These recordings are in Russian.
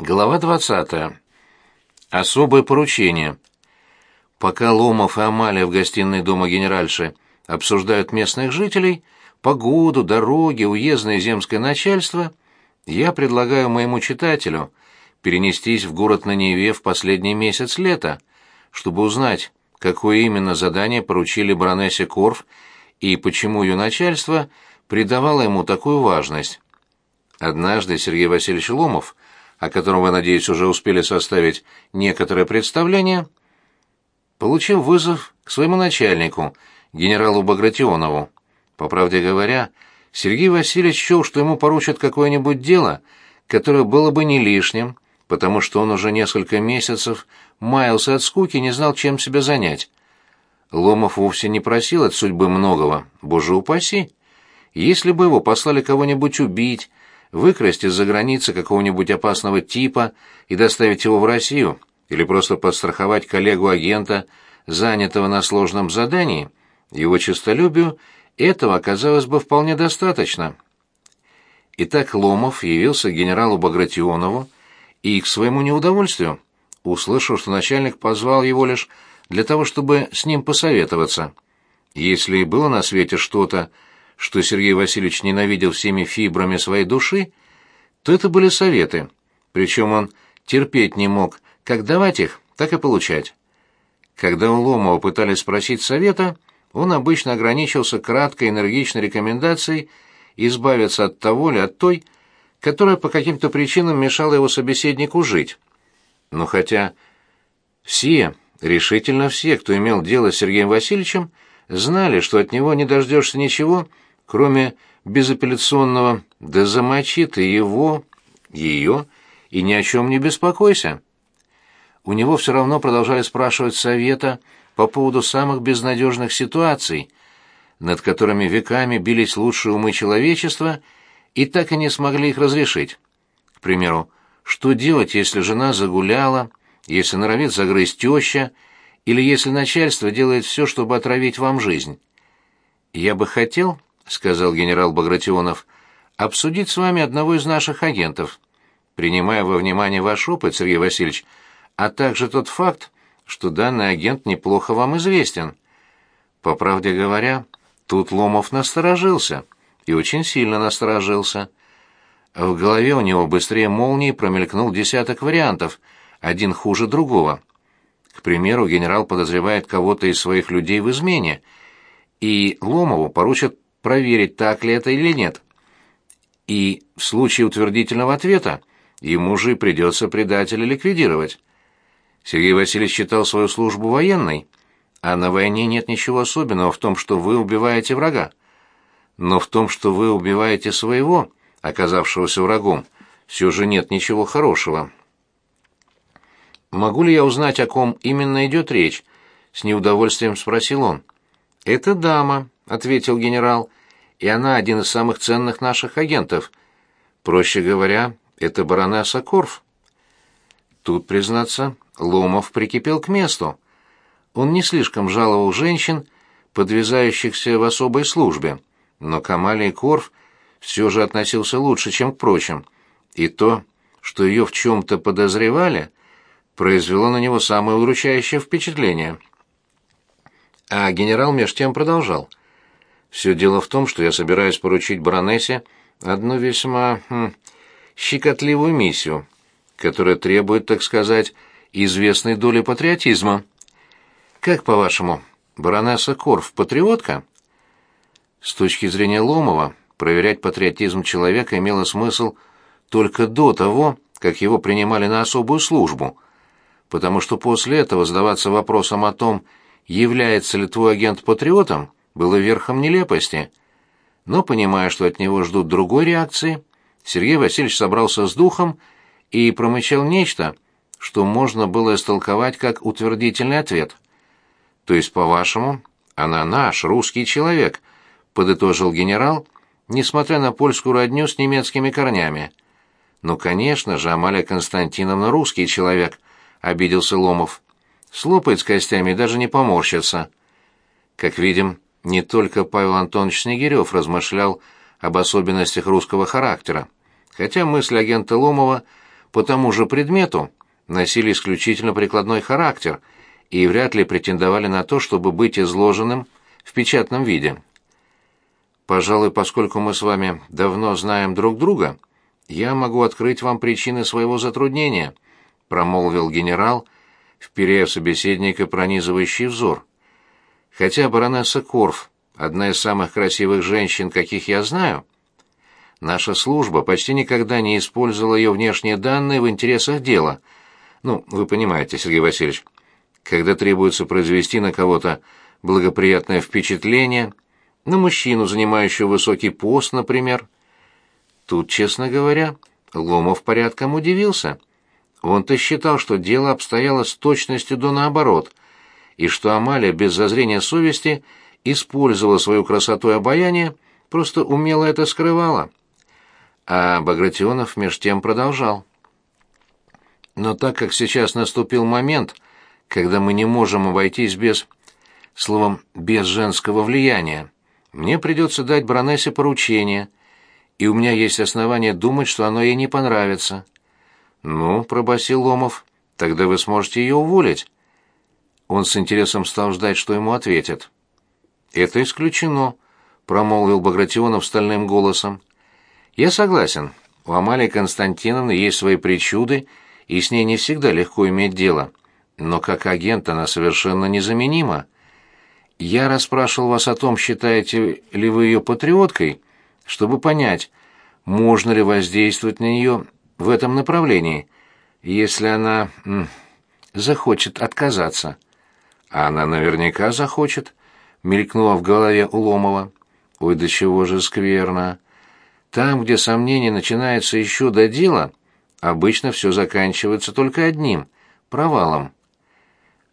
Глава 20. Особое поручение. Пока Ломов и Амалия в гостиной дома генеральши обсуждают местных жителей, погоду, дороги, уездное земское начальство, я предлагаю моему читателю перенестись в город на Неве в последний месяц лета, чтобы узнать, какое именно задание поручили баронессе Корф и почему ее начальство придавало ему такую важность. Однажды Сергей Васильевич Ломов – о котором вы, надеюсь, уже успели составить некоторое представление, получил вызов к своему начальнику, генералу Багратионову. По правде говоря, Сергей Васильевич счел, что ему поручат какое-нибудь дело, которое было бы не лишним, потому что он уже несколько месяцев маялся от скуки и не знал, чем себя занять. Ломов вовсе не просил от судьбы многого, боже упаси. Если бы его послали кого-нибудь убить, выкрасть из-за границы какого-нибудь опасного типа и доставить его в Россию, или просто подстраховать коллегу-агента, занятого на сложном задании, его честолюбию этого оказалось бы вполне достаточно. Итак, Ломов явился генералу Багратионову и, к своему неудовольствию, услышал, что начальник позвал его лишь для того, чтобы с ним посоветоваться. Если и было на свете что-то, что Сергей Васильевич ненавидел всеми фибрами своей души, то это были советы, причем он терпеть не мог как давать их, так и получать. Когда у Ломова пытались спросить совета, он обычно ограничился краткой энергичной рекомендацией избавиться от того или от той, которая по каким-то причинам мешала его собеседнику жить. Но хотя все, решительно все, кто имел дело с Сергеем Васильевичем, знали, что от него не дождешься ничего, кроме безапелляционного «да замочи ты его, ее, и ни о чем не беспокойся». У него все равно продолжали спрашивать совета по поводу самых безнадежных ситуаций, над которыми веками бились лучшие умы человечества, и так и не смогли их разрешить. К примеру, что делать, если жена загуляла, если норовит загрызть теща, или если начальство делает все, чтобы отравить вам жизнь? Я бы хотел, — сказал генерал Багратионов, — обсудить с вами одного из наших агентов. Принимая во внимание ваш опыт, Сергей Васильевич, а также тот факт, что данный агент неплохо вам известен. По правде говоря, тут Ломов насторожился, и очень сильно насторожился. В голове у него быстрее молнии промелькнул десяток вариантов, один хуже другого. К примеру, генерал подозревает кого-то из своих людей в измене, и Ломову поручат проверить, так ли это или нет. И в случае утвердительного ответа ему же придется предателя ликвидировать. Сергей Васильевич считал свою службу военной, а на войне нет ничего особенного в том, что вы убиваете врага. Но в том, что вы убиваете своего, оказавшегося врагом, все же нет ничего хорошего. «Могу ли я узнать, о ком именно идет речь?» — с неудовольствием спросил он. «Это дама», — ответил генерал, — «и она один из самых ценных наших агентов. Проще говоря, это баронесса Корф». Тут, признаться, Ломов прикипел к месту. Он не слишком жаловал женщин, подвязающихся в особой службе, но к Амалии Корф все же относился лучше, чем к прочим, и то, что ее в чем-то подозревали, произвело на него самое удручающее впечатление. А генерал меж тем продолжал. «Все дело в том, что я собираюсь поручить баронессе одну весьма хм, щекотливую миссию, которая требует, так сказать, известной доли патриотизма. Как, по-вашему, баронесса Корф патриотка?» С точки зрения Ломова, проверять патриотизм человека имело смысл только до того, как его принимали на особую службу, потому что после этого задаваться вопросом о том, является ли твой агент патриотом, было верхом нелепости. Но, понимая, что от него ждут другой реакции, Сергей Васильевич собрался с духом и промычал нечто, что можно было истолковать как утвердительный ответ. «То есть, по-вашему, она наш, русский человек», — подытожил генерал, несмотря на польскую родню с немецкими корнями. «Ну, конечно же, Амалия Константиновна русский человек», — обиделся Ломов слопает с костями и даже не поморщится. Как видим, не только Павел Антонович Снегирев размышлял об особенностях русского характера, хотя мысли агента Ломова по тому же предмету носили исключительно прикладной характер и вряд ли претендовали на то, чтобы быть изложенным в печатном виде. Пожалуй, поскольку мы с вами давно знаем друг друга, я могу открыть вам причины своего затруднения, промолвил генерал, вперев собеседника пронизывающий взор. Хотя баронесса Корф одна из самых красивых женщин, каких я знаю, наша служба почти никогда не использовала ее внешние данные в интересах дела. Ну, вы понимаете, Сергей Васильевич, когда требуется произвести на кого-то благоприятное впечатление, на мужчину, занимающего высокий пост, например. Тут, честно говоря, Ломов порядком удивился. Он-то считал, что дело обстояло с точностью до наоборот, и что Амалия без зазрения совести использовала свою красоту и обаяние, просто умело это скрывала. А Багратионов меж тем продолжал. Но так как сейчас наступил момент, когда мы не можем обойтись без, словом, без женского влияния, мне придется дать баронессе поручение, и у меня есть основания думать, что оно ей не понравится. Ну, пробасил Ломов, тогда вы сможете ее уволить. Он с интересом стал ждать, что ему ответят. Это исключено, промолвил Багратионов стальным голосом. Я согласен. У Амалии Константиновны есть свои причуды, и с ней не всегда легко иметь дело. Но как агент она совершенно незаменима. Я расспрашивал вас о том, считаете ли вы ее патриоткой, чтобы понять, можно ли воздействовать на нее в этом направлении, если она м, захочет отказаться. А она наверняка захочет, мелькнула в голове у Ломова. Ой, до чего же скверно. Там, где сомнение начинается еще до дела, обычно все заканчивается только одним — провалом.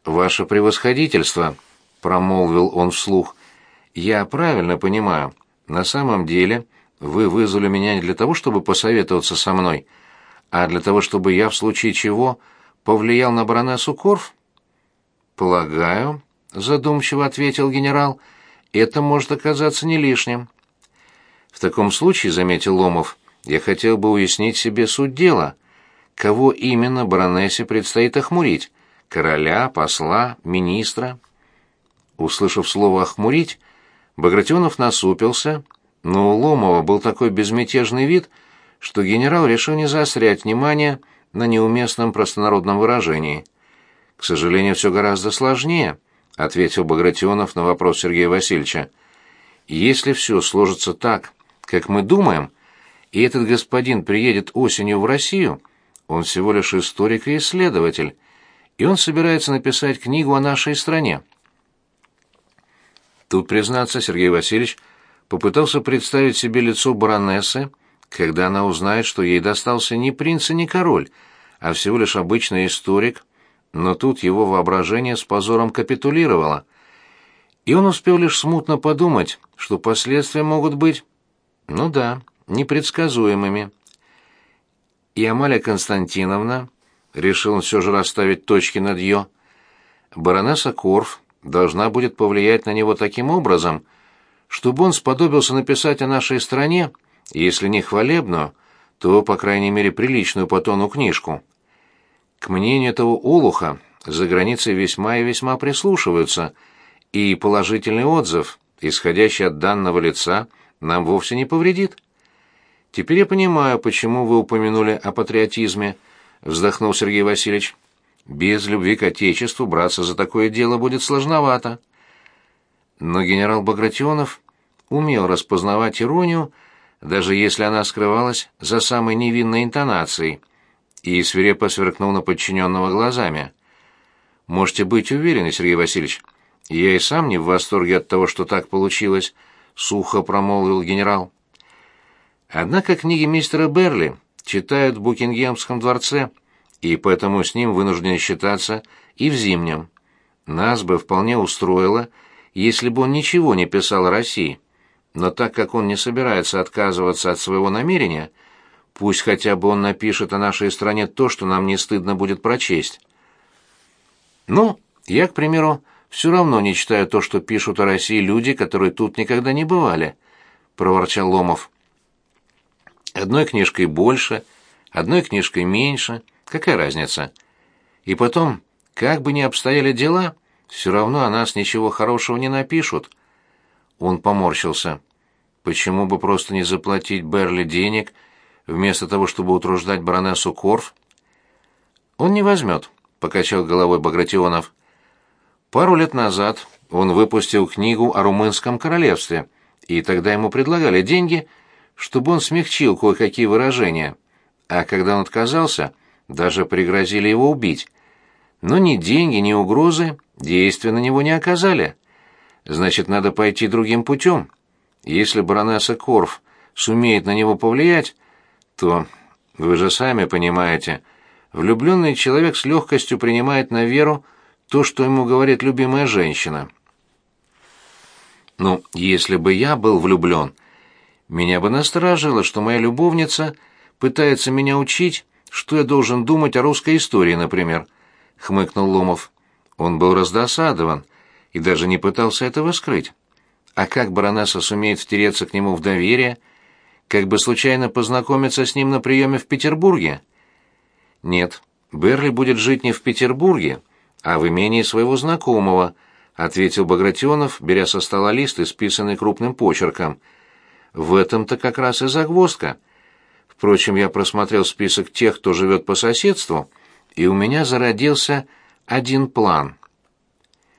«Ваше превосходительство», — промолвил он вслух, — «я правильно понимаю. На самом деле вы вызвали меня не для того, чтобы посоветоваться со мной, а для того, чтобы я, в случае чего, повлиял на баронессу Корф?» «Полагаю», — задумчиво ответил генерал, — «это может оказаться не лишним». «В таком случае», — заметил Ломов, — «я хотел бы уяснить себе суть дела. Кого именно баронессе предстоит охмурить? Короля, посла, министра?» Услышав слово «охмурить», Багратионов насупился, но у Ломова был такой безмятежный вид, что генерал решил не заострять внимание на неуместном простонародном выражении. «К сожалению, все гораздо сложнее», — ответил Багратионов на вопрос Сергея Васильевича. «Если все сложится так, как мы думаем, и этот господин приедет осенью в Россию, он всего лишь историк и исследователь, и он собирается написать книгу о нашей стране». Тут, признаться, Сергей Васильевич попытался представить себе лицо баронессы, когда она узнает, что ей достался не принц и не король, а всего лишь обычный историк, но тут его воображение с позором капитулировало. И он успел лишь смутно подумать, что последствия могут быть, ну да, непредсказуемыми. И Амалия Константиновна, решил он все же расставить точки над «ё», баронесса Корф должна будет повлиять на него таким образом, чтобы он сподобился написать о нашей стране, если не хвалебную, то, по крайней мере, приличную по тону книжку. К мнению этого олуха за границей весьма и весьма прислушиваются, и положительный отзыв, исходящий от данного лица, нам вовсе не повредит. Теперь я понимаю, почему вы упомянули о патриотизме, вздохнул Сергей Васильевич. Без любви к отечеству браться за такое дело будет сложновато. Но генерал Багратионов умел распознавать иронию, даже если она скрывалась за самой невинной интонацией — и свирепо сверкнул на подчиненного глазами. «Можете быть уверены, Сергей Васильевич, я и сам не в восторге от того, что так получилось», — сухо промолвил генерал. Однако книги мистера Берли читают в Букингемском дворце, и поэтому с ним вынуждены считаться и в Зимнем. Нас бы вполне устроило, если бы он ничего не писал о России. Но так как он не собирается отказываться от своего намерения — Пусть хотя бы он напишет о нашей стране то, что нам не стыдно будет прочесть. Ну, я, к примеру, все равно не читаю то, что пишут о России люди, которые тут никогда не бывали, — проворчал Ломов. Одной книжкой больше, одной книжкой меньше, какая разница? И потом, как бы ни обстояли дела, все равно о нас ничего хорошего не напишут. Он поморщился. Почему бы просто не заплатить Берли денег, вместо того, чтобы утруждать баронессу Корф? Он не возьмет, покачал головой Багратионов. Пару лет назад он выпустил книгу о румынском королевстве, и тогда ему предлагали деньги, чтобы он смягчил кое-какие выражения. А когда он отказался, даже пригрозили его убить. Но ни деньги, ни угрозы действия на него не оказали. Значит, надо пойти другим путем. Если баронесса Корф сумеет на него повлиять, то, вы же сами понимаете, влюбленный человек с легкостью принимает на веру то, что ему говорит любимая женщина. Ну, если бы я был влюблен, меня бы насторожило, что моя любовница пытается меня учить, что я должен думать о русской истории, например, — хмыкнул Ломов. Он был раздосадован и даже не пытался этого скрыть. А как баронесса сумеет втереться к нему в доверие, как бы случайно познакомиться с ним на приеме в Петербурге? Нет, Берли будет жить не в Петербурге, а в имении своего знакомого, ответил Багратионов, беря со стола лист, исписанный крупным почерком. В этом-то как раз и загвоздка. Впрочем, я просмотрел список тех, кто живет по соседству, и у меня зародился один план —